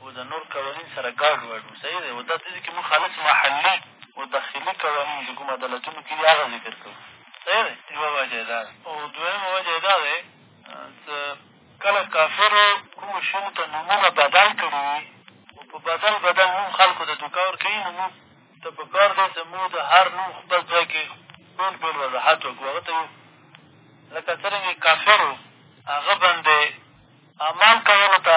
او د نور قوانین سره ګډ وډ وو صحیح دی او دا دې کښې مونږ خالص محلي او داخلي قوانین چې کوم عدالتونو کښې دي هغه ذکر کوو صحیح دی یوه وجه یې دا ده او دویمه وجه یې دا دی چې کله کافرو کومو شیانو ته نومونه بدل کړي وي او په بدل بدل نوم خلکو ته دوکه ورکوي نو موږ ته په کار دی چې موږ د هر نوم خپل ځای کښې بېل بېل وضاحت وکړو هغه ته یو لکه څرنګه کافرو هغه باندې عمل کولو ته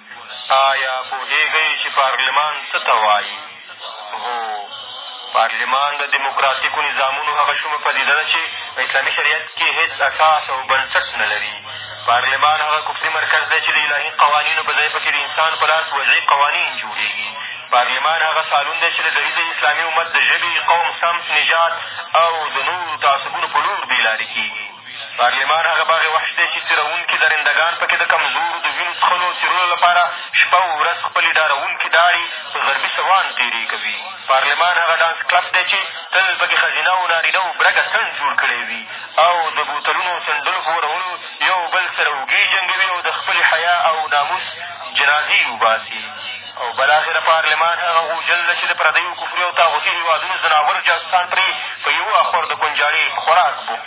آیا پوهېږئ چې پارلمان څه ته وایي؟ هو، پارلمان د دموکراتیکو نظامونو هغه شومه پدیده ده چې په اسلامي شریعت کې هېڅ اساس او بنسټ نه لري. پارلمان هغه کفري مرکز دی چې د الهي قوانینو په ځای په کې د انسان په لاس وضعي قوانین جوړېږي. پارلمان هغه سالون دی چې له دري د اسلامي امت د ژبې، قوم، سمت، نژاد او د نورو تعصبونو په لور بې لارې کېږي. پارلمان هغه باغ وحش دی چې څېروونکي درنده ګان په کې د کمزورو د وینو څښلو او څیرلو لپاره شپه او ورځ خپلې ډاروونکې ډارې په غربي سوان تېرې کوي پارلمان هغه ډانس کلب دی چې تل په کې ښځینه او نارینه و برګه څڼ جوړ کړی وي او د بوتلونو او څنډلو په ورولو یو بل سره اوږې جنګوي او د خپلې حیا او ناموس جنازې وباسي او بالاخره پارلمان هغه غوجل ده چې د پردیو کفري او طاغوتي هېوادونو ځناور جاسوسان پرې په یوه اخور د کونجاړې په خوراک بوخت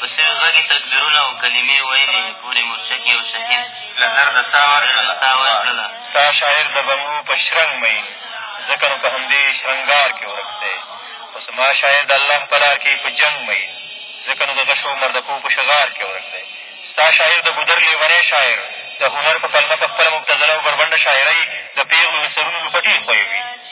په سوې غږ تکبیرونه او کلمې ویلې پورې مورچه کې یو شهید له درده ساه ورکړله ستا شاعر د بنګو په شرنګ مین ځکه نو په همدې شرنګار کې ورک دی خو زما شاعر د الله په لار کې په جنګ مین ځکه نو د غشو مردکو په شغار کې ورک دی ستا شاعر د ګودر لیونی شاعر د هنر په پلمه په خپله مبتذله او بربنډه شاعرۍ د پېغلو له سرونو لوپټې ښویوي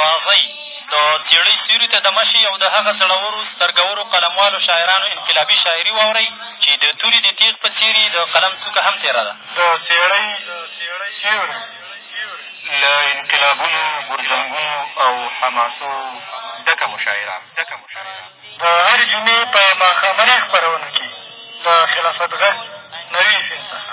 راځئ د څېړۍ سیوري ته دمه شئ او د هغه زړورو، سترګورو، قلموالو شاعرانو انقلابي شاعري واورئ چې د توري د تېغ په څېر یې د قلم څوکه هم تېره ده. د څېړۍ سیوری له انقلابونو، غورځنګونو او حماسو ډکه مشاعره د هرې جمعې په ماښامنۍ خپرونو کې له خلافت غږ نوي اف ام څخه.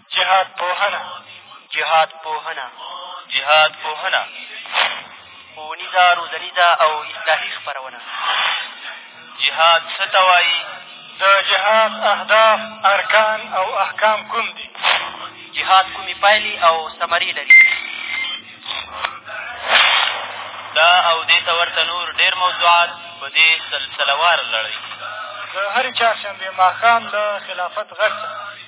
جهادپوهنه جهادپوهنه جهادپوهنه ښوونیزه روزنیزه او اصلاحي خپرونه جهاد څه ته وایي د جهاد اهداف ارکان او احکام کوم دي جهاد کومې پایلې او ثمرې لري دا او دې ته ورته نور ډېر موضوعات په دې سلسله وار لړۍ د هرې چهارشنبې ماښام له خلافت غږ څخه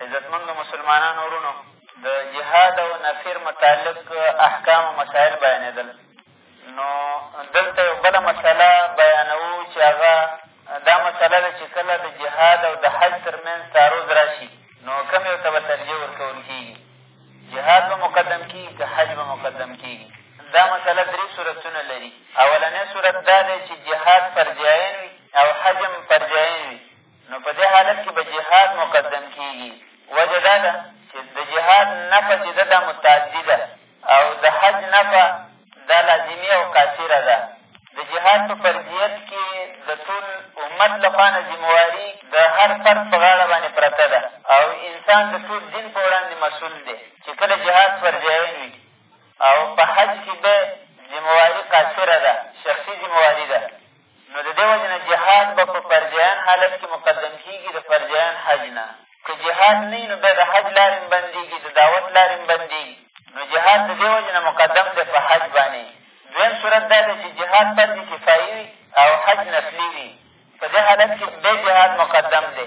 عزتمندو مسلمانانو وروڼو د جهاد او نفیر متعلق احکام او مسایل بیانېدل نو دلته یو بله مسله بیانوو چې هغه دا مسله ده چې کله د جهاد او د حج تر منځ تعرض را شي نو کوم یو ته به ترجیح ورکول کېږي جهاد به مقدم کېږي که حج به مقدم کېږي دا مسله درې صورتونه لري اولنی صورت دا دی چې جهاد فرجعین وي او حج هم فرجعین وي نو په دې حالت کې به جهاد مقدم کېږي وجه دا ده چې د جهاد نفع چې ده دا متعدي ده او د حج نفع دا لازمي او قاصره ده د جهاد په فرضیت کې د ټول امت لخوا نه ذمواري د هر فرد په غاړه باندې پرته ده او انسان د ټول دین په وړاندې مسؤول دی چې کله جهاد فرضیعین وي او په حج کې به ذمواري قاصره ده شخصي ذمواري ده نو د دې وجې نه جهاد به په فرضیان حالت کښې مقدم کېږي د فرضیان حج نه که جهاد نه وي نو بیا د حج لارې هم بندېږي د دعوت لارې هم بندېږي نو جهاد د دې وجې نه مقدم دی په حج باندې دویم صورت دا دی چې جهاد فرض کفایي وي او حج نفلي وي په دې حالت کښې بیا جهاد مقدم دی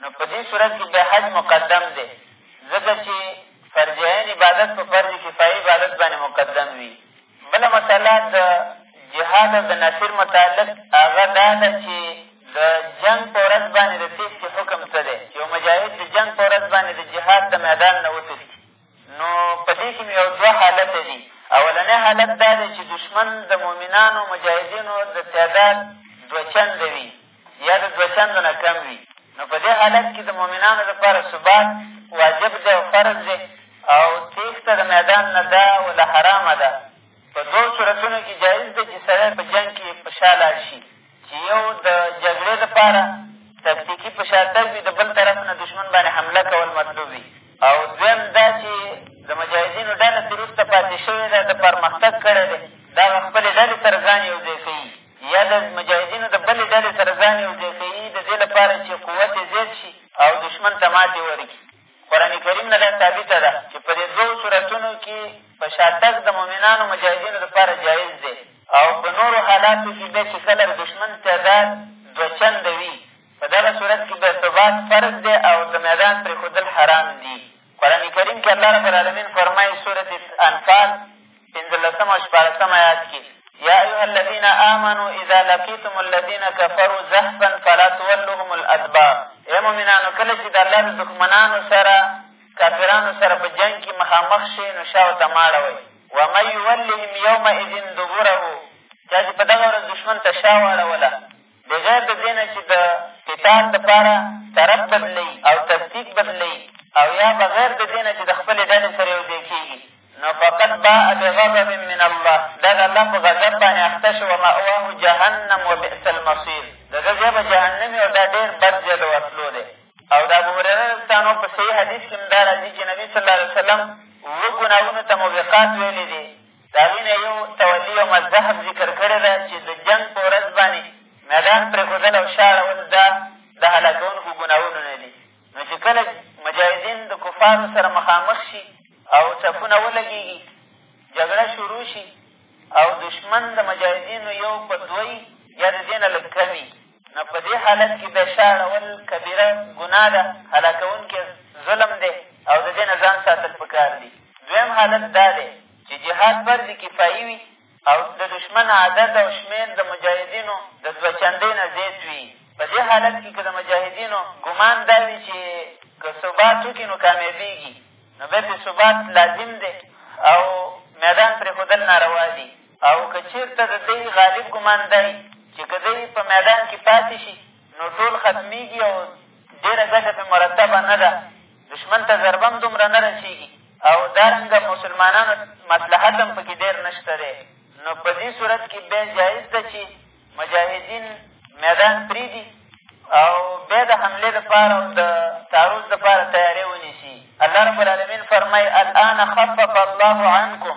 نو په دې صورت کې بیا حج مقدم دی ځکه چې فرض عین عبادت په فرض کفایي عبادت باندې مقدم وي بله مسله د جهاد او د نفر متعلق هغه دا ده چې د جنګ په ورځ باندې د تېښتې حکم څه دی چې یو مجاهد د جنګ په ورځ باندې د جهاد د میدان نه وتښتي نو په دې کښې یو دوه حالته دي اولنی حالت دا دی چې دښمن د مؤمنانو مجاهدینو د تعداد دوه چنده وي یا د دوه چندو نه کم وي نو په دې حالت کې د مؤمنانو لپاره ثبات واجب دی او فرض دی او تېښته د میدان نه ده وله حرامه ده په دوو صورتونو کې جایز ده چې سړی په جنګ کې په شا لاړ شي چې یو د جګړې لپاره تکتیکي په شاتګ وي د بل طرف نه دښمن باندې حمله کول مطلوب وي او دویم دا چې د مجاهدینو ډله چې وروسته پاتې شوې ده د پرمختګ کړی دی دا هغه خپلې ډلې سره ځان یو ځای کوي یا د مجاهدینو د بلې ډلې سره ځان یو ځای کوي د دې لپاره چې قوت یې زیات شي او دښمن ته ماتې ورکړي قرآن کریم نه دا ثابته ده چې په دې دوو صورتونو کې په شا تګ د مؤمنانو مجاهدینو لپاره جایز دی او په نورو حالاتو کې بیا چې کله د دښمن تعداد دوه چنده وي په دغه صورت کې بیا ثبات فرض دی او د میدان پرېښودل حرام دي قرآن کریم کې الله رب العالمین فرمایي صورت انفال پېنځلسم او شپاړسم ایات کې یا ایها الذین آمنو اذا لقیتم الذین کفروا زحفا فلا تولوهم الادبار ای مؤمنانو کله چې د الله د دښمنانو سره کافرانو سره په جنګ کې مخامخ شئ نو شا ورته ماړه وئ ومن یولهم یومئذ دبره چا چې په دغه ورځ دښمن ته شا واړوله بغیر د دې نه چې د قتال دپاره طرف بدلوي او تکتیک بدلوي او یا بغیر د دې نه چې د خپلې ډلې سره یو ځای کېږي نو فقط باء بغضب من الله دا د الله په غضب باندې اخته شو ومأواه جهنم وبئس المصیر د ده ځای به جهنم او دا ډېر بد ځای د ورتلو دی او د ابوهرېره رضانو په صحیح حدیث کښې هم دا راځي چې نبي صلی الله علیه وسلم اووه ګناهونو ته موبقات ویلي دي د هغوی نه یو تولي او مزده هم ذکر کړې ده چې د جنګ په ورځ باندې میدان پرېښودل او شا اړول دا د هلاکوونکو ګناهونه نه دي نو چې کله مجاهدین د کفارو سره مخامخ شي او صفونه ولګېږي جګړه شروع شي او دشمن د مجاهدینو یو په دوی یا د دې نه لږ کم نو په دې حالت کښې بیا شا اړول کبیره ګناه ده هلاکوونکی ظلم دی او د دې نه ځان ساتل په کار دي دویم حالت دا دی چې جهاد فرض کفایي وي او د دشمن عدد او شمېر د مجاهدینو د دوه چندۍ نه زیات وي په دې حالت کښې که د مجاهدینو ګمان دا وي چې که ثبات وکړي نو کامیابېږي نو بیا پرې ثبات لازم دی او میدان پرېښودل ناروا دي او که چېرته د دی غالب ګمان دا وي چې که دی په میدان کې پاتې شي نو ټول ختمېږي او ډېره ګټه پرې مرتبه نه ده دښمن ته ضربه هم دومره نه رسېږي او دارنګه مسلمانانو مصلحت هم پکې ډېر نه شته دی نو په دې صورت کې بیا جایز ده چې مجاهدین میدان پرېږدي او بیا د حملې دپاره او د تعرض دپاره تیاری ونیسي الله رب العالمین فرمایي الان خفف الله عنکم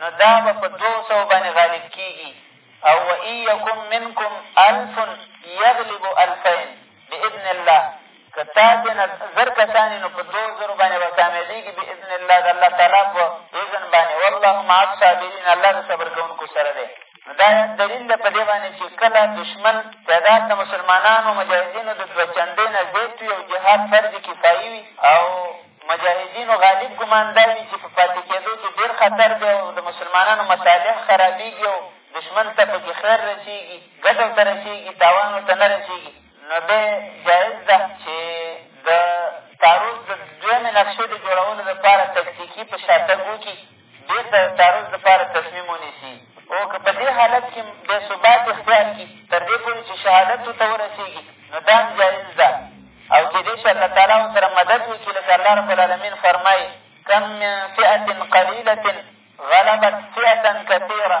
نو دا به په دوو سوو باندې غالب کېږي او و ان یکن منکم الف یغلب الفین باذن الله که تاسې نه زر کسان نو په دوو زرو باندې به کامیابېږي باذن الله د الله تعالی په اذن باندې والله مع الصابرین الله د صبر کوونکو سره دی نو دا دلیل ده په دې باندې چې کله دشمن تعداد د مسلمانانو مجاهدینو د دوه چندې نه زیات وي او جهاد فرض کفایي وي او مجاهدینو غالب ګمان دا وي چې په پاتې کېدو کې ډېر خطر دی او د مسلمانانو مصالح خرابېږي او دښمن ته پکې خیر رسېږي ګټو ته رسېږي تاوانو ته نه رسېږي نو بیا جایز ده چې د تعرض د دویمې نقشې د جوړولو لپاره تکتیکي په شاتګ وکړي بېرته تعرض لپاره تصمیم ونیسي او که په دې حالت کښې بیا ثبات اختیار کړي تر دې پورې چې شهادت ورته ورسېږي نو دا هم جایز ده او کېدای شي الله تعالی ورسره مدد وکړي لکه الله رب العالمین فرمایي کم من فئة قلیلة غلبت فئة کثیرة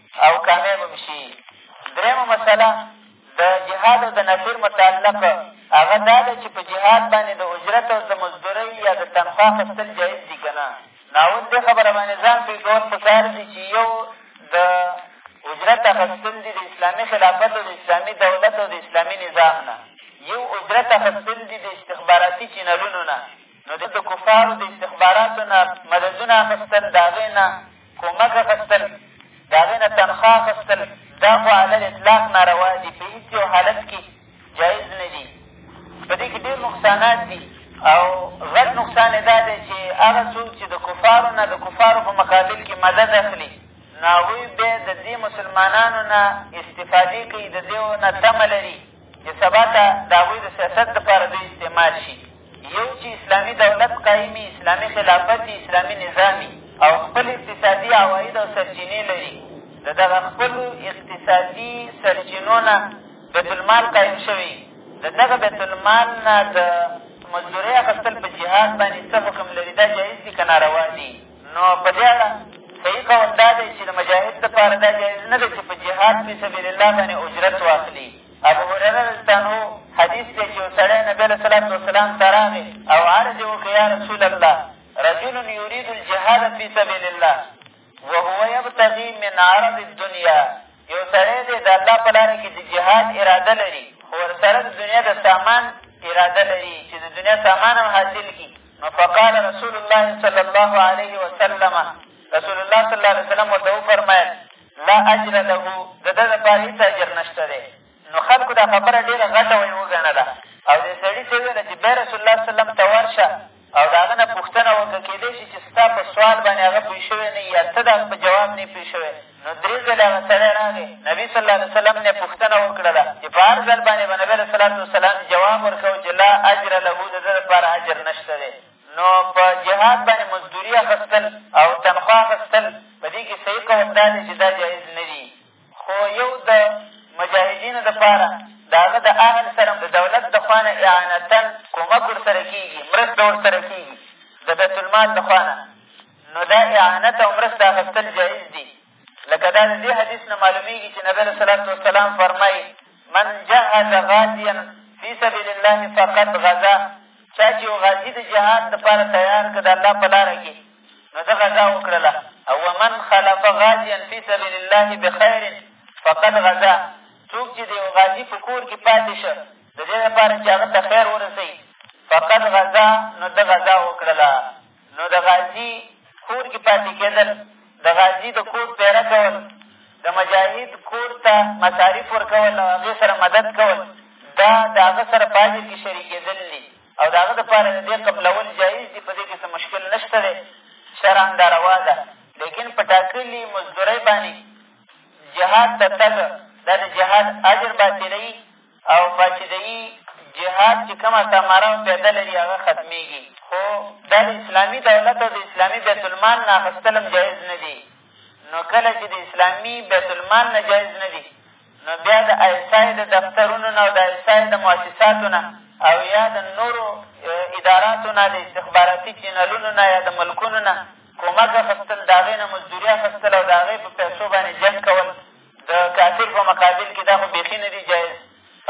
او کامیاب هم شي درېیمه مسله د جهاد او د نفیر متعلق هغه دا ده چې په جهاد باندې د اجرت او د مزدورۍ یا د تنخوا اخېستل جایز دي که نه نو اول دې خبره باندې ځان پوه کول په کار دي چې یو د اجرت اخېستل دي د اسلامي خلافت او د اسلامي دولت او د اسلامي نظام نه یو اجرت اخېستل دي د استخباراتي چینلونو نه نو د کفارو د استخباراتو نه مددونه اخېستل د هغې نه کمک اخیستل، د هغې نه تنخوا اخیستل، دا خو علی الاطلاق ناروا دي، په هېڅ یو حالت کې جایز نه دي. په دې کې ډېر نقصانات دي او غټ نقصان یې دا دی چې هغه څوک چې د کفارو نه د کفارو په مقابل کې مدد اخلي نو هغوی بیا د دې مسلمانانو نه استفادې کوي د دې نه تمه لري چې سبا ته د هغوی د سیاست دپاره دوی استعمال شي یو چې اسلامي دولت قایمي اسلامي خلافت اسلامي نظامي او خپل اقتصادي عواید او سرچینې لري د دغه خپلو اقتصادي سرچینو نه بیتالمال قایم شوي د دغه بیتالمال نه د مزدورۍ اخیستل په جهاد باندې څه حکم لري دا جایز دي که ناروا دي نو په دې اړه صحیح قول دا دی چې د مجاهد دپاره دا جایز نه ده چې په جهاد فی سبیل الله باندې اجرت واخلي ابو هریره رضانه حدیث دی چې یو سړی نبي علیه صلات وسلام ته راغی او عرض یې وکړه یا رسول الله رجل یرید الجهاد فی سبیل الله وهو یبتغي من عرض الدنیا یو سړی دی د الله په لاره کښې د جهاد اراده لري خو ورسره د دنیا د سامان اراده لري چې د دنیا سامان هم حاصل کړي نو فقال رسول الله صلی الله علیه وسلم رسول الله صلی الله علیه وسلم ورته وفرمیل لا اجر له د ده دپاره هېڅ اجر نه شته دی نو خلکو دا خبره ډېره غټه ویې وګڼله او دې سړي ته یې ویله چې بیا رسول الله صلی وسلم ته ورشه او د هغه نه پوښتنه وکړه کېدای شي چې ستا په سوال باندې هغه پوه شوی نه یا ته د هغه په جواب نه پوه شوی نو درې ځلې هغه سړی راغی نبي صلی الله علیه وسلم نه یې پوښتنه وکړله چې په هر ځل باندې به نبي علیه صلات وسلام جواب ورکوه چې لا اجر له د ده لپاره اجر نشته دی نو په جهاد باندې مزدوري اخېستل او تنخوا اخېستل په دې کښې صحیح قول دا دی چې دا جایز نه دي خو یو د مجاهدینو دپاره د هغه د اهل سره د دولت د خوا نه اعانتن کومک ورسره کېږي مرسته ورسره کېږي د بیت المال د خوا نه نو دا اعانت او مرسته اخېستل جایز دي لکه دا د دې حدیث نه معلومېږي چې نبی علیه صلات وسلام فرمایي من جهز غازیا فی سبیل الله فقد غزا چا چې یو غازي د جهاد دپاره تیار کړه د الله په لاره کښې نو ده غزا وکړله او ومن خلف غازیا فی سبیل الله بخیر فقد غزا څوک چې د یو غازي په کور کښې پاتې شه د دې لپاره چې هغه ته خیر ورسوي فقد غزا نو ده غزا وکړله نو د غازي کور کې پاتې کېدل د غازي د کور پیره کول د مجاهد کور ته مصارف ورکول او هغې سره مدد کول دا د هغه سره په اجر کښې شریکېدل دي او د هغه دپاره د دې قبلول جایز دي په دې کښې څه مشکل نه شته دی شرعا دا روا ده لیکن په ټاکلي مزدورۍ باندې جهاد ته تګ دا د جهاد اجر باطلوي او باچدهيي جهاد چې کومه ثمره او فایده لري هغه ختمېږي خو دا د اسلامي دولت او د اسلامي بیتالمال نه اخېستل هم جایز نه دي نو کله چې د اسلامي بیتالمال نه جایز نه دي نو بیا د ایسای د دفترونو نه او د ایسای د مؤسساتو نه او یا د نورو اداراتو نه د استخباراتي چینلونو نه یا د ملکونو نه کومک اخېستل د هغې نه مزدوري اخېستل او د هغې په پیسو باندې جنګ کول د کافر په مقابل کښې دا خو بېخي نه دي جایز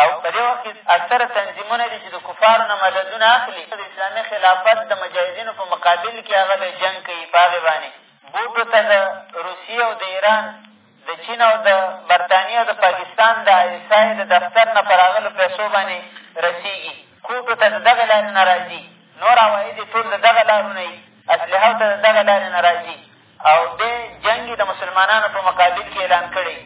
او په دې وخت کښې اکثره تنظیمونه دي چې د کفارو نه مددونه اخلي د اسلامي خلافت د مجاهدینو په مقابل کښې هغه د جنګ کوي په هغې باندې بوټو ته د روسیې او د ایران د چین او د برطانیې او د پاکستان د آیسای د دفتر نه په راغلو پیسو باندې رسېږي کوټو ته د دغې لارې نه راځي نور عواید یې ټول د دغه لارو نه وي اسلحو ته د دغه لارې نه راځي او دی جنګ یې د مسلمانانو په مقابل کې اعلان کړی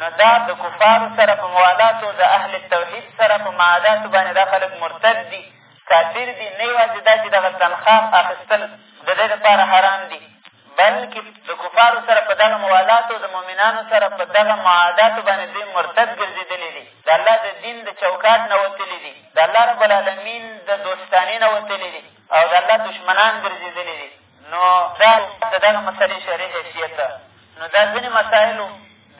نو دا د کفارو سره په موالاتو د اهل توحید سره په معاداتو باندې دا خلک مرتد دي کافر دي نه یوازې دا چې دغه تنخواه اخیستل د دې لپاره حرام دي بلکې د کفارو سره په دغه موالاتو د مؤمنانو سره په دغه معاداتو باندې دوی مرتد ګرځېدلي دي د الله د دین د چوکاټ نه وتلي دي د الله رب العالمین د دوستانې نه وتلي دي او د الله دښمنان ګرځېدلي دي نو دا د دغه مسئلې شرعي حیثیت ده نو دا ځینې مسایلو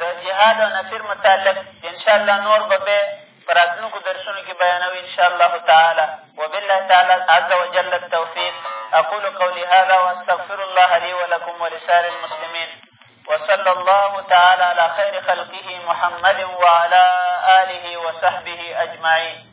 د جهاد او نفیر متعلق انشاءالله نور به بیا په راتلونکو درسونو کښې بیانوو انشاءالله تعالی وبالله تعالی عز وجل التوفیق اقول قولی هذا واستغفر الله لي ولکم ولسائر المسلمین وصلى الله تعالی علی خیر خلقه محمد وعلى آله وصحبه اجمعین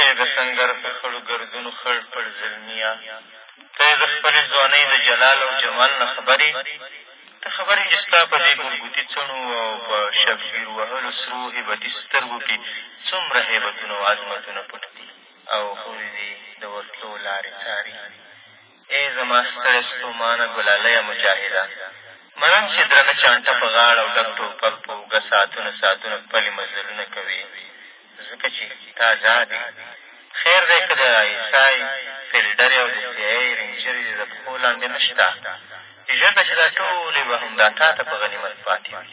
ای د سنګر په خړو ګردونو خړ پړ زلميه ته یې د خپلې ځوانۍ د جلال او جمال نه خبر یې ته خبر یې چې ستا په دې ګرګوتي څڼو او په شبګیر وهلو سرو هیبتي سترګو کښې څومره هیبتونه او عظمتونه پټ دي او هورې دې د ورتلو لارې څاري ای زما ستړې ستومانه ګلالیه مجاهده! منم چې درنه چانټه په غاړه او ډک ټوپک په اوږه ساعتونه ساعتونه پلي مزلونه کوې، ځکه چې ته ازاد یې. خیر دی که د آی ایس آی، فیلډرې او د سي آی اې رینجرې دې د پښو لاندې نه شته. ژر ده چې دا ټولې به همدا تا ته په غنیمت پاتې وي.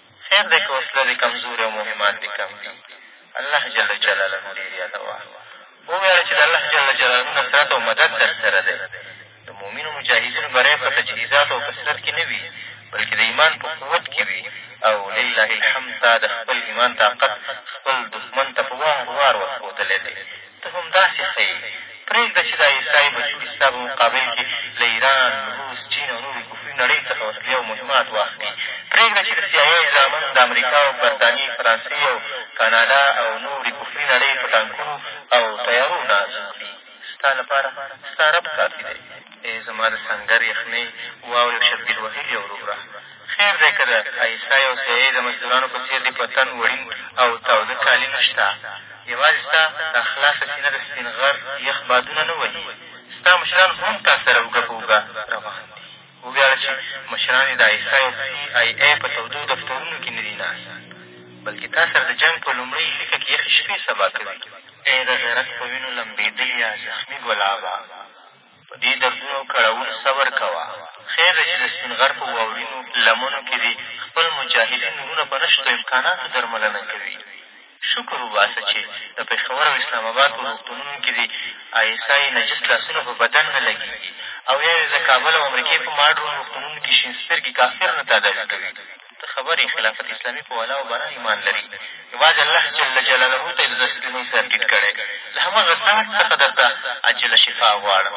خیر دی که وسله دې کمزورې او مهمات دې کم دي الله جل جلاله ډېر یادوه وویاړه چې د الله جل جلاله نصرت او مدد در سره دی د مؤمنو مجاهدینو بری په تجهیزاتو او کثرت کښې نه وي بلکې د ایمان په قوت کښې وي او لله الحمد تا د خپل ایمان طاقت خپل دښمن ته په وار وار ورښودلی دی ته هم داسې ښه یې. پرېږده چې دا عیسایي بچوړي ستا په مقابل کې له ایران، روس، چین او نورې کفري نړۍ څخه وسلې او مهمات واخلي. پرېږده چې د سي آی اې زامن د امریکا او برتانیې، فرانسې او کاناډا او نورې کفري نړۍ په ټانکونو او طیارو ناز وکړي. ستا لپاره ستا رب کافي دی. ای زما د سنګر یخنۍ واورې او شبګیر وهلي وروره! خیر دی که د آیسای او سي ای د مزدورانو په څېر دې په تن وړین او تاوده کالي نه شته، یوازې ستا دا خلاصه سینه د سپین غر یخ بادونه نه وهي، ستا مشران هم تا سره اوږه په اوږه روان دي. وویاړه چې مشران یې د آیسای او سي ای ای په تودو دفترونو کې نه دي ناست، بلکې تا سره د جنګ په لومړۍ لیکه کې یخې شپې سبا کوي. ای د غیرت په وینو لمبېدلیه زخمي ګلابه! په دې دردونو او کړاوونو صبر کوه، خیر دی چې د سپین غر په واورینو لمنو کې دې خپل مجاهدین وروڼه په نشتو امکاناتو درملنه کوي، شکر وباسه چې د پېښور او اسلام اباد په روغتونونو کې دې آی اېس آی نجس لاسونه په بدن نه لګېږي او یا دې د کابل او امریکې په ماډرن روغتونونو کې شین سترګي کافر نه تاداوي کوي. ته خبر یې خلافت اسلامي په ولا او برا ایمان لري یوازې الله جل جلاله ته یې د ځسلمۍ سر ټیټ کړی له همغه ذات څخه درته عاجله شفا غواړم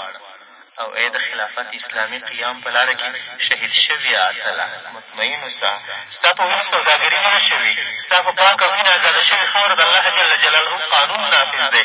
او ای د خلافت اسلامي قیام په لاره کې شهید شویه اتله مطمئن اوسه ستا په وینو سوداګري نه ده شوې ستا په پاکه وینه ازاده شوې خاوره د الله جل جلاله قانون نافظ دی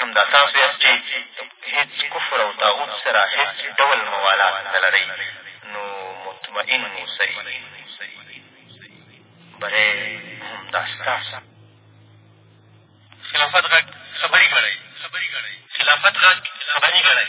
همدا تاسو یاست چې هېڅ کفر او تاغوت سره هېڅ ډول موالات نه لرئ نو مطمئن اوسئ بری همدا ستاسو خلافت غږ خبري ګړی خلافت غږ خبري ګړی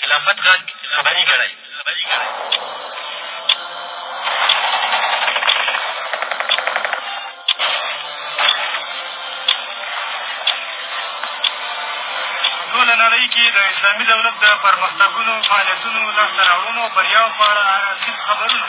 خلافت غږ خبري ګړی ټوله نړۍ کې د اسلامي دولت د پرمختګونو فعالیتونو لاسته راوړنو او بریاو په اړه هر اړخیز خبرونه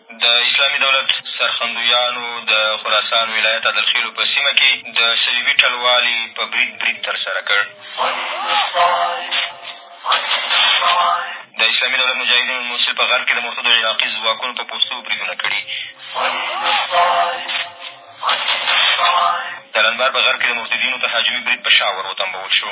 د اسلامي دولت سرښندویانو د خراسان ولایت عدلخېلو په سیمه کې د صلیبي ټلوالې په برید برید ترسره کړ. د اسلامي دولت مجاهدینو د موصل په غرب کې د مرتدو عراقي ځواکونو په پوستو بریدونه کړي. د لندبار په غرب کې د مرتدینو تهاجمي برید په شا ور وتمبول شو.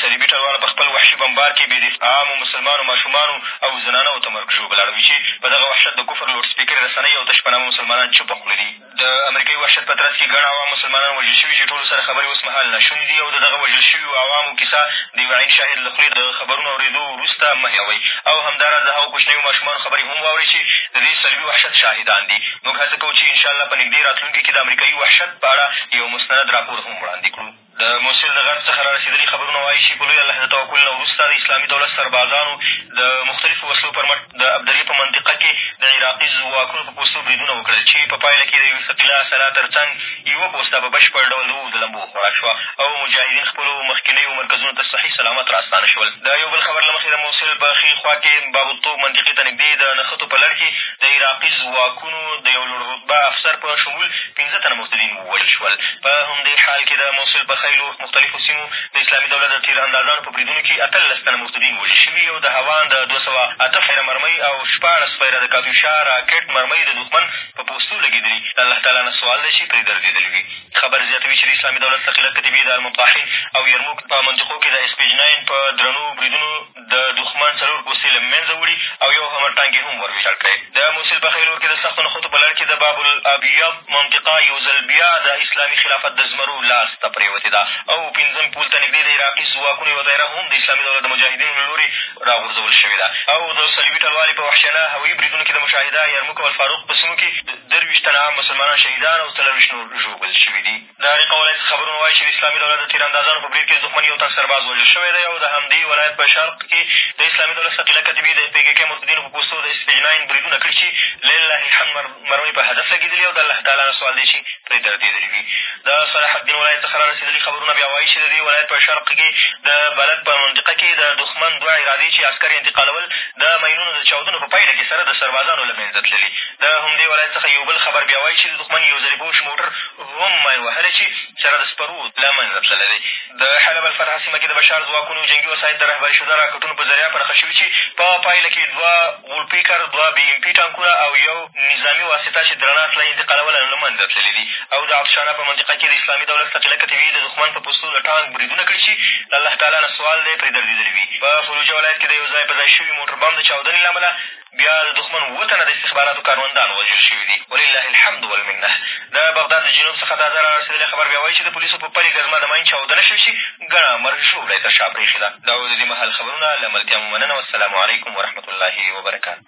صلیبي ټلواله په خپل وحشي بمبار کې بېدې عامو مسلمانو ماشومانو او زنانه وو ته مرګ ژوبله اړوي چې په دغه وحشت د کفر لوډ سپېکرې رسنۍ او تش په نامه مسلمانان چوپه خوله دي. د امریکايي وحشت په ترڅ کې ګڼ عوام مسلمانان وژل شوي چې ټولو سره خبرې اوس مهال ناشونې دي او د دغه وژل شویو عوامو کیسه د یوه عین شاهد له خولې د خبرونو اورېدو وروسته مه هېروئ او همداراز د هغو کوچنیو ماشومانو خبرې هم واورئ چې د دې صلیبي وحشت شاهدان دي. موږ هڅه کوو چې انشاالله په نږدې راتلونکي کې د امریکايي وحشت په اړه یو مستند راپور هم وړاندې کړو. د موصل د غرب څخه را رسېدلي خبرونه وايي چې په لوی الله د توکل نه وروسته د اسلامي دولت سربازانو د مختلفو وسلو پر مټ د ابدریې په منطقه کې د عراقي ځواکونو په پوستو بریدونه وکړل چې په پایله کې د یوې ثقیله سلا تر څنګ یوه پوسته په بشپړ ډول د اور د لمبو خوراک شوه او مجاهدین خپلو مخکېنیو مرکزونو ته صحیح سلامت را ستانه شول د یو بل خبر له مخې د موصل په ښي خوا کې باب الطوب منطقې ته نږدې د نښتو په لړ کې د عراقي ځواکونو د یو لوړ رتبه افسر په شمول پېنځه تنه مرتدین وړي شول. په همدې حال کې د موصل په خیلو مختلفو سیمو د اسلامي دولت د تیر اندازانو په بریدونو کې اتلس تنه مرتدین وژل شوي او د هوان د دوه سوه اته فیره مرمۍ او شپاړس فیره د کاتیوشا راکټ مرمۍ د دښمن په پوستو لګېدلي. د الله تعالی نه سوال دی چې پرې دردېدلي وي. خبر زیاتوي چې د اسلامي دولت ثقیله کتیبې د المطاحین او یرموک په منطقو کې د ایس پېجناین په درنو بریدونو د دښمن څلور پوستې له منځه وړي او یو همر ټانګ یې هم ور ویجاړ کړی. د موصل په ښي لور کښې د سختو نښتو په لړ کښې د باب الابیض منطقه یو ځل بیا د اسلامي خلافت د زمرو لاس ته پرېوتې ده او پنځم پول ته نږدې د عراقي ځواکونو یوه دایره هم د اسلامي دولت د مجاهدینو له لورې را غورځول شوې ده او د صلیبي ټلوالې په وحشیانه هوایي بریدونو کښې د مشاهده، یرموک او الفاروق په سیمو کښې درویشت تنه عام مسلمانان شهیدان او څلورویشت نور ژوبل شوي دي. د هغې قوله څخه خبرونه وايي چې د اسلامي دولت د تیراندازانو په برید کې د دښمن یو تن سرباز وژل شوی دی او د همدې ولایت په شرق کې د اسلامي دولت ثقیله کتیبې د پې که که مرتدینو په پوستو د اسفجناین بریدونه کړي چې لله الحمد مرمۍ په هدف لګېدلي او د الله تعالی نه سوال دی چې پرې دردېدلي وي د صلاح الدین ولایت څخه را رسېدلي خبرونه بیا وایي چې د دې ولایت په شرق کې د بلد په منطقه کې د دښمن دوه ارادې چې عسکر انتقالول د مینونو د چاودنو په پایله کې سره د سربازانو له منځه تللي د همدې ولایت څخه یو بل خبر بیا وایي چې د دښمن یو ځلې بوش موټر هم ماین وهلی چې سره د سپرو له منځه تللی دی د حلب الفتح سیمه کې د بشار ځواکونو جنګي وسایط د رهبري شده راکټونو په ذریعه په نښه شوي چې په پایله کې دوه وولپیکر دوه بي ایم پي ټانکونه او یو نظامي واسطه چې درنه تله یې انتقالوله له منځه تللي دي او د عطشانه په منطقه کې د اسلامي دولت ثقیله کتیبې د دښمن په پوستو د ټانک بریدونه کړي چې د الله تعالی نه سوال دی پرې دردېدلي وي په فلوجه ولایت کې د یو ځای په ځای شوي موټر بم د چاودنې له امله بیا د دښمن اووه تنه د استخباراتو کاروندان وژل شوي دي، ولله الحمد و المنه. د بغداد د جنوب څخه تازه را رسېدلی خبر بیا وایي چې د پولیسو په پلې ګزمه د ماین چاودنه شوې چې ګڼه مرګ ژوبله یې تر شا پرېښې ده. دا وو د دې مهال خبرونه، له ملتیا مو مننه، والسلام علیکم ورحمة الله وبرکاته.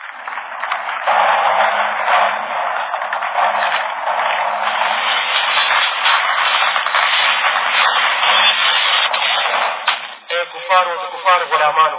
کفارو د کفارو غلامانو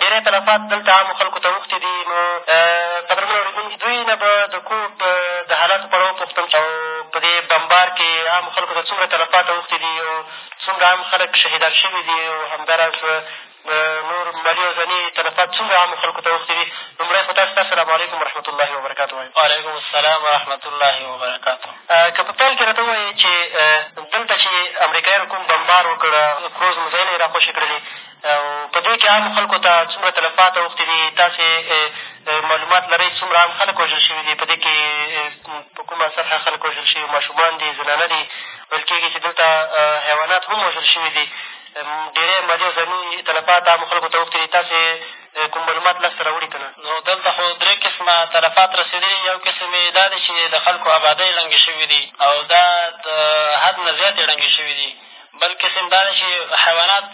ډېری تلفات دلته عامو خلکو ته اوښتي دي، نو قدرمن اورېدونکي! دوی نه به د کوټ د حالاتو په اړه وپوښتم چې په دې بمبار کې عامو خلکو ته څومره تلفات اوښتي دي او څومره عام خلک شهیدان شوي دي او همداراز نور مالي او ځاني تلفات څومره عامو خلکو ته اوښتي دي؟ لومړی خو تاسو ته السلام علیکم ورحمة الله وبرکاته وایم. وعلیکم السلام ورحمة الله وبرکاته. که په پیل کې راته ووایې چې دلته چې امریکایانو کوم بمبار وکړ، کروز مزایل یې را خوشې کړلې، او په دې کې عامو خلکو ته څومره تلفات اوښتي دي، تاسې معلومات لرئ څومره عام خلک وژل شوي دي، په دې کې په کومه سطحه خلک وژل شوي، ماشومان دي، زنانه دي، ویل کېږي چې دلته حیوانات هم وژل شوي دي، ډېری مالي او ځاني تلفات عامو خلکو ته اوښتي دي، تاسې کوم معلومات لاسته راوړي که نه؟ نو دلته خو درې قسمه تلفات رسېدلي، یو قسم یې دا دی چې د خلکو ابادۍ ړنګې شوې دي او دا د حد نه زیاتې ړنګې شوې دي. بلکې صنف دا دی چې حیوانات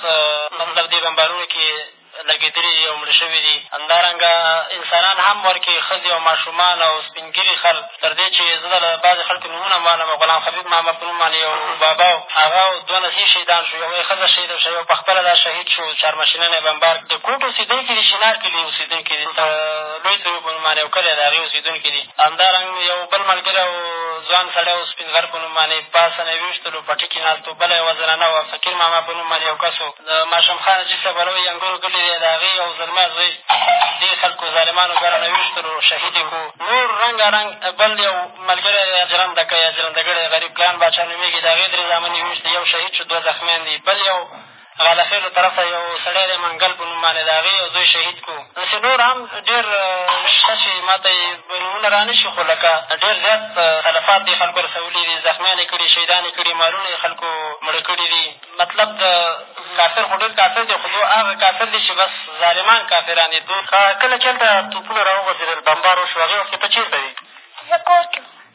مطلب دې بمبارونو کښې لګېدلي دي او مړه شوي دي همدارنګه انسانان هم ورکې ښځې او ماشومان او سپین ږیري خر تر دې چې زه د بعضې خلکو نومونه هم معلوم غلام خبیب ماما په نوم باندې یو بابا و هغه دوه نسې شهیدان شو یوه یې ښځه شهیده شوه یو په خپله دا شهید شو چارمشینان یې بمبار د کوټ اوسېدونکي دي شینار کښې دي اوسېدونکي دي لوی ترو په نوم باندې یو کلی د هغې اوسېدونکي دي همدارنګ یو بل ملګری او ځوان سړی پنځګر په نوم باندې په آسه نوېشتلو پټي کښې ناست و، بله یوه زنانه وه، فقیر ماما په نوم باندې یو کس و، د ماشم خان حاجي صاحب ولوی انګور ګلي دی، د هغې او زلمه زوی دې خلکو ظالمانو بیا رانوېشتلو، شهید یې کړو. نور رنګا رنګ بل یو ملګری دی اجرنده که یا اجرنده ګړی غریب ګران باچا نومېږي، د هغې درې زامن یې وویشتل، یو شهید شو، دوه زخمیان دي، بل یو غالخېلو طرف ته یو سړی دی منګل په نوم باندې د هغې یو زوی شهید کړو داسې نور هم ډېر شته چې ما ته یې نومونه را نه شي خو لکه ډېر زیات تلفات دې خلکو رسولي دي زخمیان یې کړي شهیدان یې کړي مالونه یې خلکو مړه کړي دي مطلب د کافر خو ډېر کافر دی خو دو هغه کافر دی چې بس ظالمان کافران دي دو کله چې هلته توپونه را وغورځېدل بمبار وشو هغې وخت کښې ته چېرته وې زه کور کښې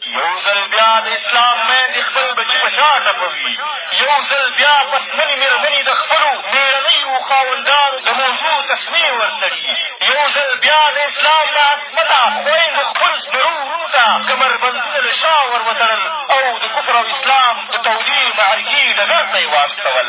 یو ځل بیا د اسلام میندې خپل بچي په شا ټپوي یو ځل بیا پسمنې مېرمنې د خپلو مېړنیو خاوندانو د موضوع تسمې ورتړي یو ځل بیا د اسلام نه عصمته خویندو خپلو زمرو وروڼو ته کمربندونه له شا ور وتړل او د کفر او اسلام د تودې معرکې ډګر ته یې واستول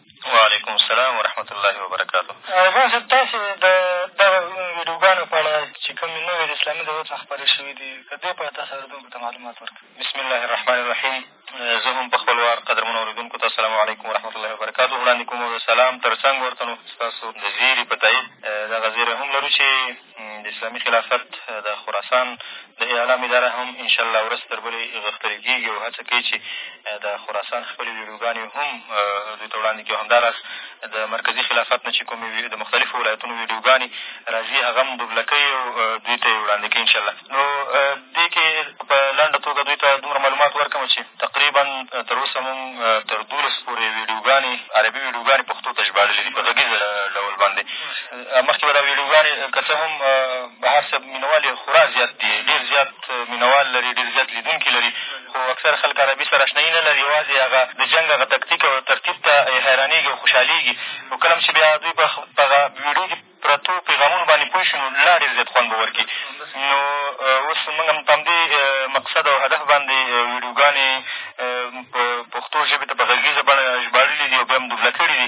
وعلیکم السلام ورحمة الله وبرکاته افغان صاحب تاسې د دغه ویډیوګانو په اړه چې کومې نوې د اسلامي دولت نه خپرې شوي دي که دې په اړه تاسو اورېدونکو ته معلومات ورکړئ بسم الله الرحمن الرحیم زه هم په خپل وار قدرمنو اورېدونکو ته السلام علیکم ورحمت الله وبرکاتو وړاندې کوم او د سلام تر څنګ ورته نو ستاسو د زیري په تایید دغه زیری هم لرو چې د اسلامي خلافت د خراسان د اعلام اداره هم ان شاء الله ورځ تر بلې غښتلې کېږي او هڅه کوي چې د خراسان خپلې ویډیوګانې هم دوی ته وړاندې کړي او همداراز د مرکزي خلافت نه چې کومې د مختلفو ولایتونو ویډیوګانې را ځي هغه هم دوبله کوي او دوی ته یې وړاندې کوي انشاءالله نو دې کښې په لنډه توګه دوی ته دومره معلومات ورکړم چې تقریبا تر اوسه مونږ تر دولس پورې ویډیوګانې عربي ویډیوګانې پښتو ته ژباړلې دي په غږیزه ډول باندې مخکې به دا ویډیوګانې که څه هم بهار صاحب مینوال یې خورا زیات دي ډېر زیات مینوال لري ډېر زیات لیدونکي لري خو اکثر خلک عربي سره اشنايي نه لري یوازې هغه د جنګ هغه تکتیک او ترتیب ته حیرانېږي او خوشحالېږي نو کله هم چې بیا دوی په هغه ویډیو کښې پرتو پیغامونو باندې پوه شي نو لا ډېر زیات خوند به ورکړي نو اوس مونږ هم په همدې مقصد او هدف باندې ویډیوګانې په پښتو ژبې ته په غږیزه بڼه ژباړلي دي او بیا هم دوبله کړي دي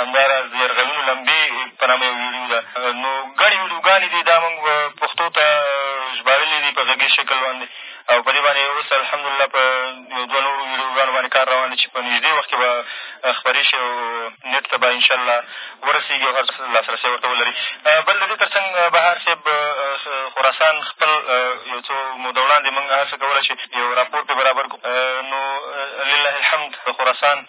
همداراز یرغلونو لمبې په نامه یوه ویډیو ده نو ګڼې ویډیوګانې دي دا مونږ پښتو ته ژباړلې دي په غږي شکل باندې او په دې باندې اوس الحمدلله په یو دوه نورو ویډیوګانو باندې کار روان دی چې په نږدې وخت کښې به خپرې شي او نیټ ته به انشاءالله ورسېږي او هر څه لاسرسی ورته ولري بل د دې تر څنګ بهار صاحب خراسان خپل یو څو موده وړاندې مونږ هڅه کوله چې یو راپور پرې برابر کړو نو لله الحمد د خراسان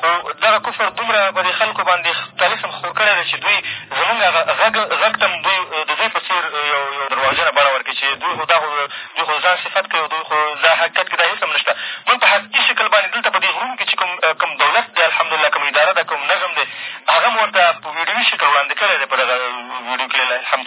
خو دغه کفر دومره په دې خلکو باندې طلسم خپور کړی دی چې دوی زمونږ هغه غږ غږ ته هم دوی د دوی په څېر یو یو درواغجنه بڼه ورکوي چې دوی خو دا خو دوی خو د ځان صفت کوي او دوی خو دا حقیقت کښې دا هېڅ هم نه شته مونږ په حقیقي شکل باندې دلته په دې غرونو کښې چې کوم کوم دولت دی الحمدالله کوم اداره ده کوم نظم دی هغه مو ورته په ویډیوي شکل وړاندې کړی دی په دغه ویډیو کښې لله الحمد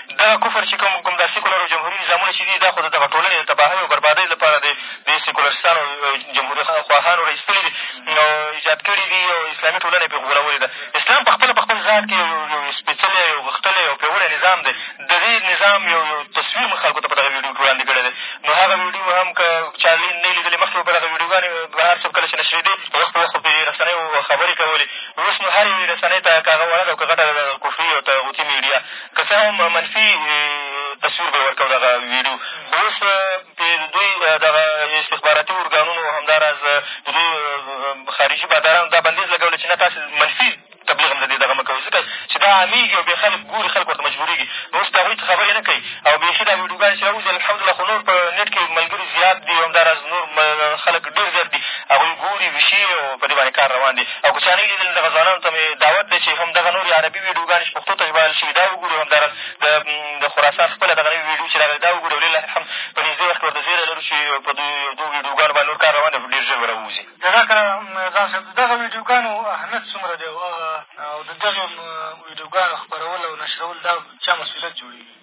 دغه کفر چې کوم کوم دا سیکولر او جمهوري نظامونه چې دي دا خو د دغه ټولنې د تباهۍ او بربادۍ لپاره د دې سیکولرستانو او جمهوري خواهانو را ایستلي دي او ایجاد کړي دي او اسلامي ټولنه یې پرې غولولې ده اسلام په خپله په خپل ذات کښې یو سپېڅلی یو غښتلی او پیاوړی نظام دی د دې نظام یو یو تصویر مونږ خلکو ته په دغه ویډیو کښې وړاندې کړی دی نو هغه ویډیو هم که چا لین نه لیدلې مخکې به دغه ویډیوګانې به هر څه کله چې نشرېدې وخت په وخت به پرې رسنیو خبرې کولې اوس نو هرې رسنۍ ته که هغه وړه ده او که غټه ده که څه هم منفي تصویر به یې ورکوو دغه ویډیو خو اوس پرې د دوی دغه استخباراتي ارګانونو او همداراز د دوی خارجي بادارانو دا بندېز لګولی چې نه تاسې منفي تبلیغ هم د دې دغه مه کوئ ځکه چې دا عامېږي او بیا خلک ګوري خلک ورته مجبورېږي نو اوس د هغوی څه خبرې نه کوي او بېخي دا ویډیوګانې چې راوځي الحمدلله خو نور په نېټ کښې ملګري زیات دي او همداراز نور خلک ډېر زیات دي هغوی ګوري ویشي او په دې باندې کار روان دی او که چا نه وي لیدلي دغه ځوانانو ته مې دعوت دی چې هم دغه نورې عربي ویډیوګانې چې پښتو ته ژباړل شوي دا وګوري او همداراز د خراسان خپله دغه نوې ویډیو چې راغلې دا وګوري او لله الحمد په نږدې وخت کښې ورته زیری لرو چې په دوی یو دوو ویډیوګانو باندې نور کار روان دی ډېر ژر به را ووځي جزاک الله ځان صاحب د دغه ویډیوګانو اهمیت څومره دی او د دغې ویډیوګانو خپرول او نشرول دا چا مسؤلیت جوړېږي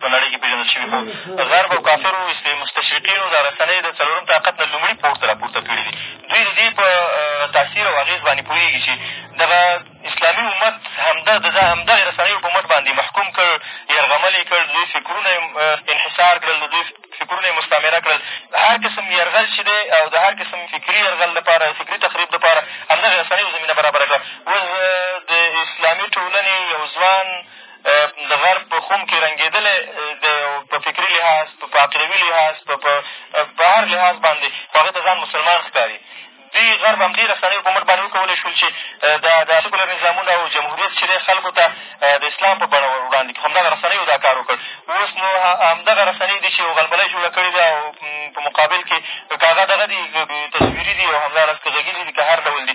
په نړۍ کښې پېژندل شوي خو غرب او کافرو مستشرقينو دا رسنۍ د څلورم طاقت نه لومړي پوړ ته را پورته کړي دي دوی د دې په تاثير او اغېز باندې پوهېږي چې دغه اسلامي امت همدا د همدغې رسنيو په مټ باندې محکوم کړ يرغمل يې کړ دوی فکرونه يې انحصار کړل د دوی فکرونه یې مستعمره کړل هر قسم یرغل چې دی او د هر قسم فکري یرغل لپاره فکري تخریب لپاره همدغې رسنیو زمینه برابره کړه اوس د اسلامي ټولنې یو ځوان د غرب په خُم کښې رنګېدلی دی او په فکري لحاظ په عقیدوي لحاظ په په هر لحاظ باندې خو هغه ته ځان مسلمان ښکاري دوی غرب همدې رسنیو په مټ باندې وکولی شول چې دا دا سیکولر نظامونه او جمهوریت چې دی خلکو ته د اسلام په بڼه ور وړاندې کړي همدغه رسنیو دا کار وکړ اوس نو همدغه رسنۍ دي چې یو غلبله جوړه کړې ده او په مقابل کښې که هغه دغه دي تصویري دي او همداراز که غږیزې دي که هر ډول دي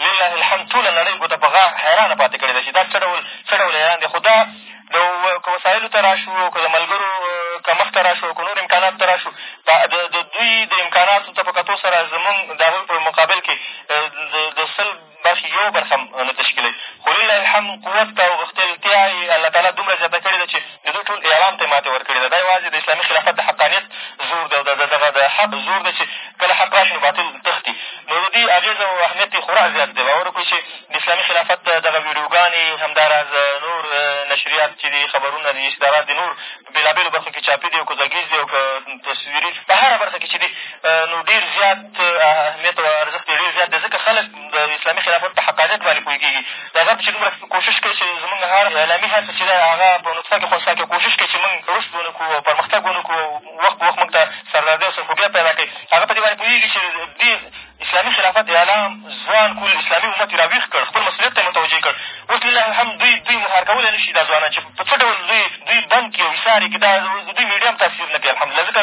لله الحمد ټوله نړۍ ګوته په غاښ حیرانه پاتې کړې ده چې دا څه ډول څه ډول اعلان دی خو دا د که وسایلو ته را شو او که د ملګرو کمښت ته را شو او که نور امکاناتو ته را شو د دوی د امکاناتو ته په کتو سره زمونږ د هغوی په مقابل کې د سل برخې یو برخه هم نه تشکیلوي خو لله الحمد قوت او غښتلتیا یې الله تعالی دومره زیاته کړې ده چې د دوی ټول اعلام ته یې ماتې ورکړې ده، دا یوازې د اسلامي خلافت د حقانیت زور دی او دا د دغه د حق زور دی چې کله حق راشي نو باطل تښتي، نو د دوی اغېز او اهمیت یې خورا زیات دی، باور وکړئ چې د اسلامي خلافت دغه ویډیوګانې همداراز نور نشریات چې دي، خبرونه دي، اصدارات دي، نور په بېلابېلو برخو کښې چاپي دي او که غږیز دي او که تصویري، په هره برخه کښې چې دي نو ډېر زیات اهمیت او ارزښت یې ډېر زیات دی، ځکه خلک د اسلامي خلافت په حقانیت باندې پوه کېږي د غرب چې دومره کوشش کوي چې زمونږ هر اعلامي هڅه چې ده هغه په نطفه کښې خنثی کښې کوشش کوي چې مونږ رشد ونه کړو او پرمختګ ونه کړو وخت په وخت مونږ ته سردردۍ او سرخوږی پیدا کوي هغه په دې باندې پوهېږي چې دې اسلامي خلافت اعلام ځوان کول اسلامي امت یې راویښ کړ خپل مسؤلیت ته یې متوجه کړ اوس لله الحمد دوی دوی مهار کولی نه شي دا ځوانان چې په څه ډول دوی دوی بند کړي او ایسار یې کړي دا د دوی میډیا هم تاثیر نه کوي الحمدلله ځکه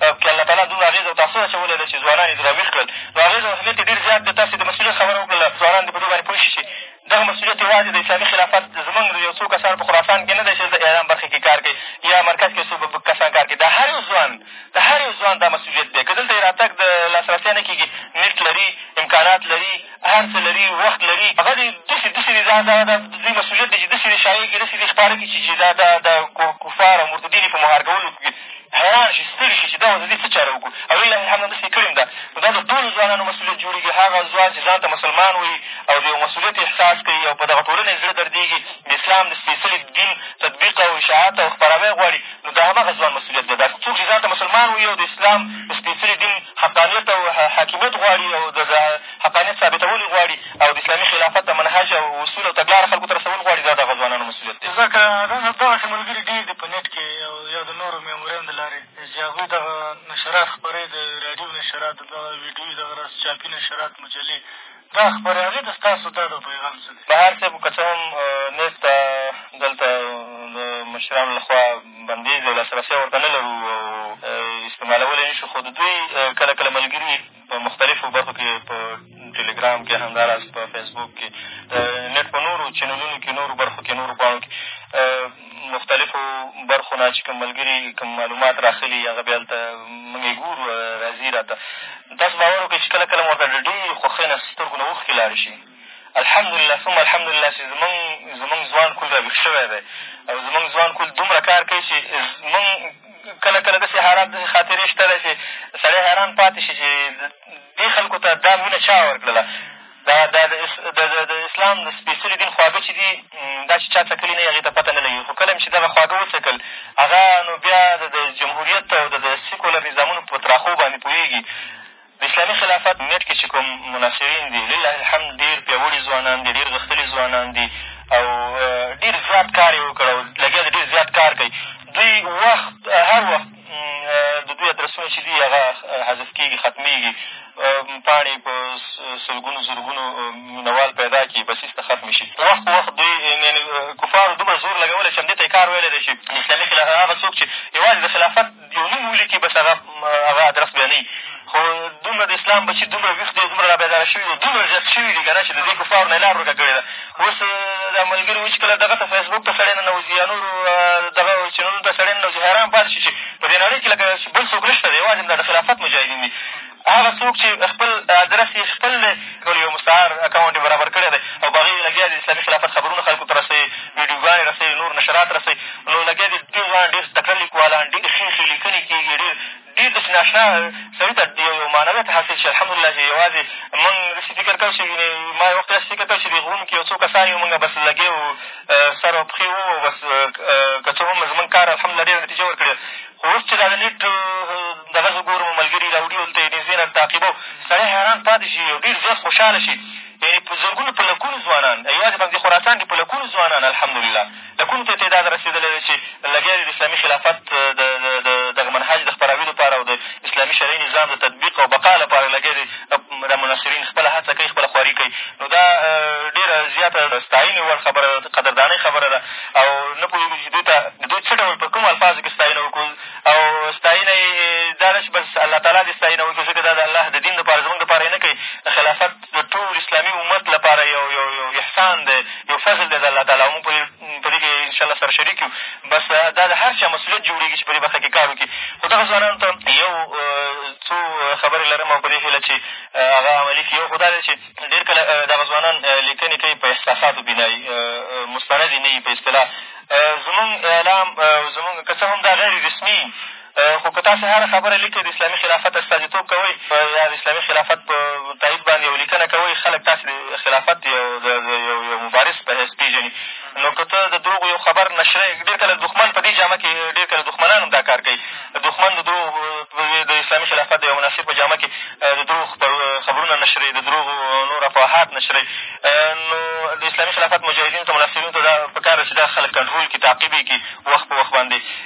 پکې الله تعالی دومره اغېزه او تاثر اچولی دی چې ځوانان یې ترې راویښ کړل نو اغېز او اهمیت یې ډېر زیات دی تاسې د مسؤلیت خبره وکړله ځوانان دې په دې باندې پوه شي چې دغه مسؤلیت یوازې د اسلامي خلافت زمونږ د یو څو کسانو په خراسان کښې نه دی چې دلته اعلام برخې کښې کار کوي یا مرکز کښې څو کسان کار کوي د هر یو ځوان د هر یو ځوان دا مسؤلیت دی که دلته یې راتګ د لاسرسیا نه کېږي نیټ لري امکانات لري هر څه لري وخت لري هغه دې داسې داسې دې دا دا دا دوی مسؤلیت دی چې داسې دې شایع کړي داسې دې خپاره کړي چې دا دا دا کفار او مرتدین یې په مهار کولو کښې حیران شي، ستړي شي چې دا ورته دې څه چاره وکړو او لله الحمد همداسې یې کړې هم ده. نو دا د ټولو ځوانانو مسوولیت جوړېږي، هغه ځوان چې ځان ته مسلمان وایي او د یو مسوولیت احساس کوي او په دغه ټولنه یې زړه دردېږي، د اسلام د سپېڅلي دین تطبیق او اشاعت او خپراوی غواړي، نو د هماغه ځوان مسوولیت دی دا. څوک چې ځان ته مسلمان وایي او د اسلام د سپېڅلي دین حقانیت او حاکمیت غواړي او د حقانیت ثابتول یې غواړي او د اسلامي خلافت د منهج او اصول او تګلاره خلکو ته رسول غواړي، دا د هغه ځوانانو مسؤلیت دی. ځکه دغسې ملګري ډېر دي په نېټ کښې او یا د نورو میموریانو د لارې چې هغوی دغه نشرات خپروي، د راډیو نشرات، د دغه ویډیوي دغه راز چاپي نشرات، مجلې دا خپروي، هغې ته ستاسو داد او پیغام څه دی؟ بهار صاحب که څه هم نېټ ته دلته د مشرانو له خوا بندېز دی او لاسرسی ورته نه لرو او استعمالولی نه شو، خو د دوی کله کله ملګري په مختلفو برخو کښې په ټلګرام کښې همداراز په فېسبوک کښې د نېټ په نورو چېنلونو کښې نورو برخو کښې نورو پاڼو کښې مختلفو برخو نه چې کوم ملګري کوم معلومات را خلي هغه بیا هلته مونږ یې ګورو را ځي را ته تاسو باور وکړئ چې کله کله مو ورته د ډېرې خوښۍ نه سترګو نه اوښکې لاړې شي الحمدلله ثم الحمدلله چې زمونږ زمونږ ځوان کول را ویښ شوی دی او زمونږ ځوان کول دومره کار کوي چې زمونږ کله کله داسې حالات داسې خاطرې شته دی چې سړی حیران پاتې شي چې دې خلکو ته دا مینه چا ورکړله دا دا د اسلام د سپېڅلي دین خواږه چې دي دا چې چا څکلي نه وي هغې ته پته نه لګي خو کله چې دغه خواږه وڅکل هغه نو بیا د جمهوریت او د سیکولر نظامونو په تراخو باندې پوهېږي په اسلامي خلافت نېټ کښې چې کوم مناصرين دي لله الحمد ډېر پياوړي ځوانان دي ډېر غښتلي ځوانان دي او ډېر زيات کار يې وکړ او لګيا دي ډېر زيات کار کوي دوی وخت هر وخت د دوی ادرسونه چې دي هغه حذف کېږي ختمېږي پاڼې په سلګونو زرګونو مینوال پیدا کړي بس ایسته ختمې شي وخت په وخت دوی یعنې کفارو دومره زور لګولی چې همدې ته یې کار ویلی دی چې اسلامي خلافت هغه څوک چې یوازې د خلافت یو نوم ولیکي بس هغه هغه ادرس بیا نه وي خو دومره د اسلام بچي دومره ویښ دی دومره رابیداره شوي دی دومره زیات شوي دي که نه چې د دې کفارو نه یې لار ورکه کړې ده اوس دا ملګري وایي چې کله دغه ته فیسبوک ته سړی ننوځي یا نورو دغه چینلونو ته سړی ننوځي حیران پاتې شي چې په دې نړۍ کښې لکه بل څوک نه شته دی یوازې همدا د خلافت مجاهدین دي هغه څوک چې خپل ادرس یې خپل دی، ټول یو مستعار اکونټ یې برابر کړی دی او په هغې یې لګیا دی د اسلامي خلافت خبرونه خلکو ته رسوي، ویډیوګانې رسوي، نور نشرات رسوي، نو لګیا دي ډېر ځوانان، ډېر تکړه لیکوالان، ډېرې ښې ښې لیکنې کېږي، ډېر ډېر داسې نااشنا سړي ته یو یو معنویت حاصل شي، الحمدلله چې یوازې مونږ داسې فکر کوو چې ګینې ما یو وخت داسې فکر کاوه چې دې غرونو کښې یو څو کسان یو مونږ بس لګیا یو سر او پښې وو او بس که څه هم زمونږ کار الحمدلله ډېره نتیجه ورکړې ده. خو اوس چې دا د نېټ دغسې ګورم او ملګري را وړي او دلته یې نېږدې نه تعقیبوم، سړی حیران پاتې شي او ډېر زیات خوشحاله شي. یعنې په زرګونو، په لکونو ځوانان، یوازې په همدې خراسان کښې په لکونو ځوانان الحمدلله لکونو ته تعداد رسېدلی دی چې لګیا دي د اسلامي خلافت د دغه منهج د خپراوي لپاره او د اسلامي شرعي نظام د تطبیق او بقا لپاره لګیا دي. دا مناصرین خپله هڅه کوي، خپله خواري کوي. نو دا ډېره زیاته ستاینې وړ خبره ده، قدردانۍ خبره ده. او نه پوهېږو چې دوی ته د دوی څه ډول په کومو الفاظو کښې ستاینه وکړو او ستاینه یې دا ده چې بس الله تعالی دې ستاینه وکړي ځکه دا د الله د دین لپاره زموږ لپاره یې نه کوي د خلافت د ټول اسلامي امت لپاره یو یو یو احسان دی یو فضل دی د الله تعالی او موږ په دې کښې انشاءالله سره شریک یو بس دا د هر چا مسؤلیت جوړېږي چې په دې برخه کښې کار وکړي خو دغه ځوانانو ته یو څو خبرې لرم او په دې هیله چې هغه عملي کړي یو خو دا دی چې ډېر کله دغه ځوانان ليکنې کوي په احساساتو بنا وي مستندې نه وي په اصطلاح زمونږ اعلام زمونږ که څه هم دا غیر رسمي وي خو که تاسې هره خبره لیکئ د اسلامي خلافت استازیتوب کوئ یا د اسلامي خلافت په تایید باندې یوه لیکنه کوئ خلک تاسې د خلافت یو د یو مبارز په حیث پېژني نو که ته د دروغو یو خبر نشره یې ډېر کله د دښمن په دې جامه کښې ډېر کله دښمنان هم دا کار کوي دښمن د دروغو د اسلامي خلافت د یوه منافق په جامه کښې د دروغو خبر خبرونه نشروي د دروغو نور افواهات نشروي نو د اسلامي خلافت مجاهدینو ته منافقینو ته دا په کار ده چې دا خلک کنټرول کړي تعقیب یې کړي وخت په وخت باندې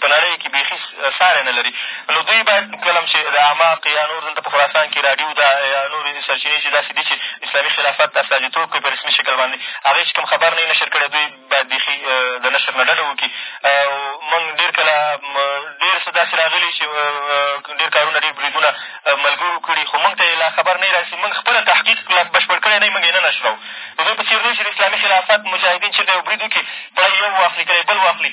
په نړۍ کښې بېخي ساری نه لري نو دوی باید کله هم چې د اعماق یا نور دلته په خراسان کښې راډیو ده یا نورې سرچینې چې داسې دي چې اسلامي خلافت ته استازیتوب کوي په رسمي شکل باندې هغې چې کوم خبر نه وي نشر کړی دوی باید بېخي د نشر نه ډډه وکړي او مونږ ډېر کله ډېر څه داسې راغلي چې ډېر کارونه ډېر بریدونه ملګرو کړي خو مونږ ته یې لا خبر نه راسي مونږ خپله تحقیق لا بشپړ کړی نه وي مونږ یې نه نشروو د دوی په څېر نه چې د اسلامي خلافت مجاهدین چېرته یو برید وکړي پړی یو واخلي کله یې بل واخلي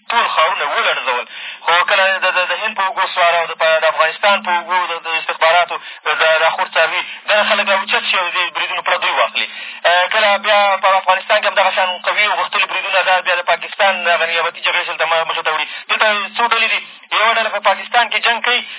ټول ښارونه ولړزول خو کله د هند په اوږو سواره او د افغانستان په اوږو د استخباراتو دا خور څاروي دغه خلک را اوچت شي او دې بریدونو پړه دوی واخلي کله بیا په افغانستان کښې هم دغه شان قوي او غښتلي بریدونه دا بیا د پاکستان دغه نیابتي جګړې سره مخې ته وړي دلته څو ډلې دي یوه ډله په پاکستان کښې جنګ کوي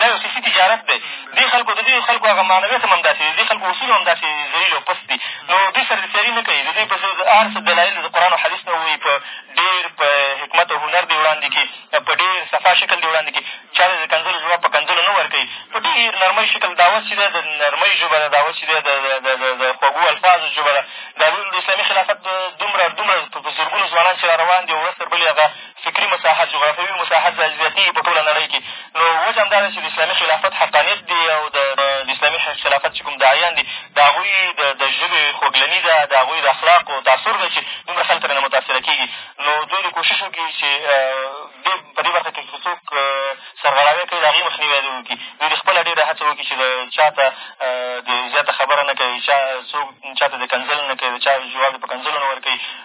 دا یو صحي تجارت دی، دې خلکو د دې خلکو هغه معنویت هم همداسې دی، د دې خلکو اصول هم همداسې ذلیل او پست دي، نو دوی سره دې تیری نه کوي، د دوی په ضد هر څه دلایل دې د قرآن او حدیث نه ووایي، په ډېر په حکمت او هنر دې وړاندې کړي، په ډېر صفا شکل دې وړاندې کړي، چا ته دې د کنځلو ځواب په کنځلو نه ورکوي، په ډېر نرمۍ شکل دعوت چې دی د نرمۍ ژبه ده، دعوت چې دی د خوږو الفاظو ژبه ده، دا د اسلامي خلافت دومره دومره په زرګونو ځوانان چې راروان دي او ورځ تر بلې هغه فکري مساحت، جغرافیوي مساحت زیاتېږي په ټوله نړۍ کښې نو وجه همدا ده چې د اسلامي خلافت حقانیت دې او د اسلامي خلافت چې کوم داعیان دي د هغوی د ژبې خوږلني ده د هغوی د اخلاقو تاثر دی چې دومره خلق ترېنه متاثره کېږي نو دوی دې کوشش وکړي چې دې په دې برخه کښې که څوک سرغړاوی کوي د هغې مخنیوی دې وکړي دوی دې خپله ډېره هڅه وکړي چې د چا ته د زیاته خبره نه کوي چا څوک چا ته د کنځل نه کوي د چا جواب دې په کنځلو نه ورکوي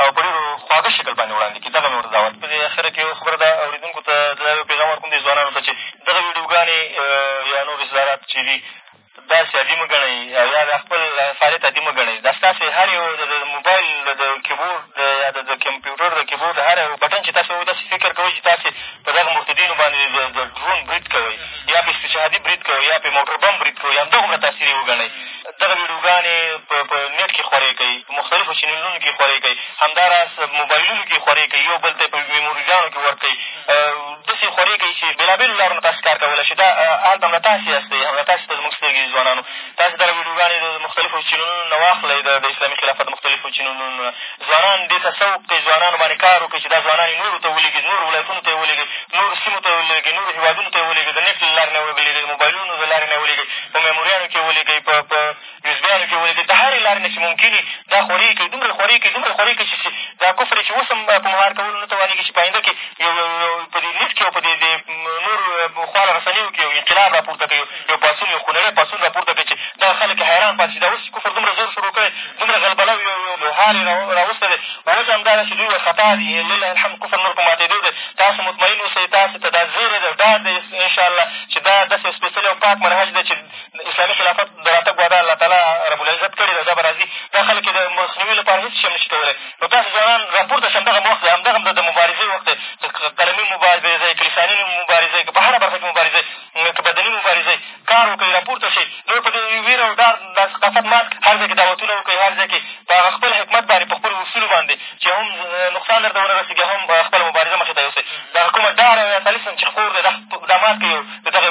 او په ډېرو خواږه شکل باندې وړاندې کړي، دغه مې ورته دعوت دی. په دې اخره کې یوه خبره دا اورېدونکو ته دا یو پېغام ورکوم دې ځوانانو ته چې دغه ویډیوګانې یا نور اصدارات چې دي داسې عادي مه ګڼئ او یا دا خپل فعالیت عادي مه ګڼئ دا ستاسې هر یو د موبایل د کیبورډ یا د کمپیوټر د کیبورډ هر یو بټن چې تاسو داسې فکر کوئ چې تاسې په دغه مرتدینو باندې د ډرون برید کوئ یا پرې استشهادي برید کوئ یا پرې موټر بم برید کوئ همدغومره تاثیري وګڼئ دغه ویډیوګانې په په نېټ کښې خورې کوي په مختلفو چینلونو کښې خورې کوي همدا راز موبایلونو کښې خورې کوي یو بل ته یې په میموري ګانو کښې ورکوي داسې یې خورې کوي چې بېلابېلو لارو نه تاسې کار کولی شئ دا هلته همدا تاسې یاستئ همدا تاسې ته زموږ سترګې دي ځوانانو تاسې دغه ویډیوګانې د مختلفو چینلونو نه واخلئ د اسلامي خلافت مختلفو چینلونو نه ځوانان دې ته څه وکړي، ځوانانو باندې کار وکړي چې دا ځوانان یې نورو ته ولېږي، نورو ولایتونو ته یې ولېږي، نورو سیمو ته یې ولېږي، نورو هېوادونو ته یې ولېږي، د نېټ له لارې نه یې ولېږي، د موبایلونو له لارې نه یې ولېږي، په مېموریانو کښې یې ولېږي، په په یوزبیانو کښې یې ولېږي، د هرې لارې نه چې ممکن وي دا خورې یې کوي، دومره یې خورې کوي، دومره یې خورې کوي چې دا کفر یې چې اوس هم په مهار کولو نه توانېږي چې په آینده کښې یو یو یو په دې نېټ کښې او په دې دې نورو خواله رسنیو کښې یو انقلاب را پورته کوي. یو پاڅون یو خونړی پاڅون را پورته کړي چې دغه خلک حیران پاتې شي دا اوس چې کفر دومره زور شروع کړی دومره غلبله او یو یو حال یې را وستی دی وجه همدا ده چې دوی وارخطا دي لله الحمد کفر نور په ماتېدو دی تاسو مطمئن اوسئ تاسو ته دا زیری دی ډاډ دی انشاءالله چې دا داسې سپېڅلی او پاک منهج دی چې اسلامي خلافت د راتګ وعده الله تعالی ربالعزت کړې ده دا به راځي دا خلک یې د مخنیوي لپاره هېڅ شی هم نه شي کولی نو تاسو ځوانان را پورته شي همدغه وخت دی همدغه هم د مبارزې وخت دی که قلمي مبارزه یې که لساني مبارزه یې که په هره برخه کښې مبارزه که په دیني مبارزه کار وکړئ، را پورته شئ، نور په دې وېر او ډار د ثقافت ماسک هر ځای کښې دعوتونه وکړئ، هر ځای کښې په هغه خپل حکمت باندې، په خپلو اصولو باندې چې هم نقصان در ته ونه رسېږي او هم خپله مبارزه مخې ته یوسئ. دغه کومه ډار او یا طلسم چې خور دی، دا مات کړئ او د دغه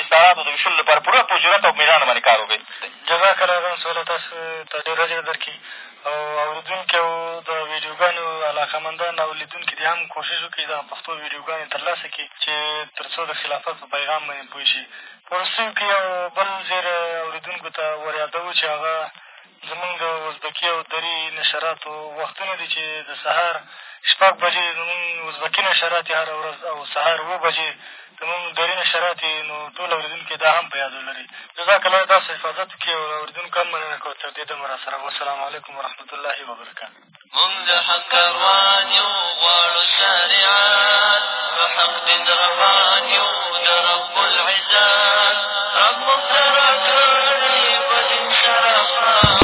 استعاراتو د وېشلو لپاره پوره په جرات او مېړانه باندې کار وکړئ. جزاک الله ګران صاحب الله تاسو ته ډېرې اجرې در کړي. او اورېدونکي او د ویډیوګانو علاقمندان او لیدونکي دې هم کوشش وکړي دغه پښتو ویډیوګانې تر لاسه کړي چې تر څو د خلافت په پیغام باندې پوه شي په وروستیو کښې یو بل زېر اورېدونکو ته وریادوو چې هغه زمونږ د ازبکي او دري نشراتو وختونه دي چې د سهار شپږ بجې زمونږ ازبکي نشرات یې هره ورځ او سهار اووه بجې که مونږ ډېری نشرات یې نو ټول اورېدونکي دا هم په یاد ولري. جزاک الله دا څه حفاظت وکړي او له اورېدونکو هم مننه کوو تر دې دمه راسره وو. السلام علیکم ورحمت الله وبرکاته. مونږ د حق کاروان یو غواړو شریعت په حق دین روان یو د رب العزت رب مونږ ته راکړی په دین شرفات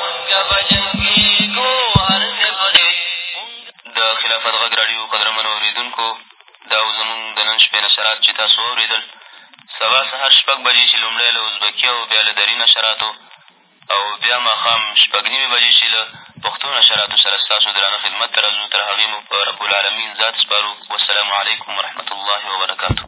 مونږه به جنګېږو هر ځای په دې د خلافت غږ راډیو قدرمنو اورېدونکو دا و زمونږ د نن شپې نشرات چې تاسو واورېدل سبا سهار شپږ بجې چې لومړی له ازبکي او بیا له دري نشراتو او بیا ماښام شپږ نیمې بجې چې له پښتو نشراتو سره ستاسو درانه خدمت ته راځو تر هغې مو په رب العالمین ذات سپارو والسلام علیکم ورحمة الله وبرکاته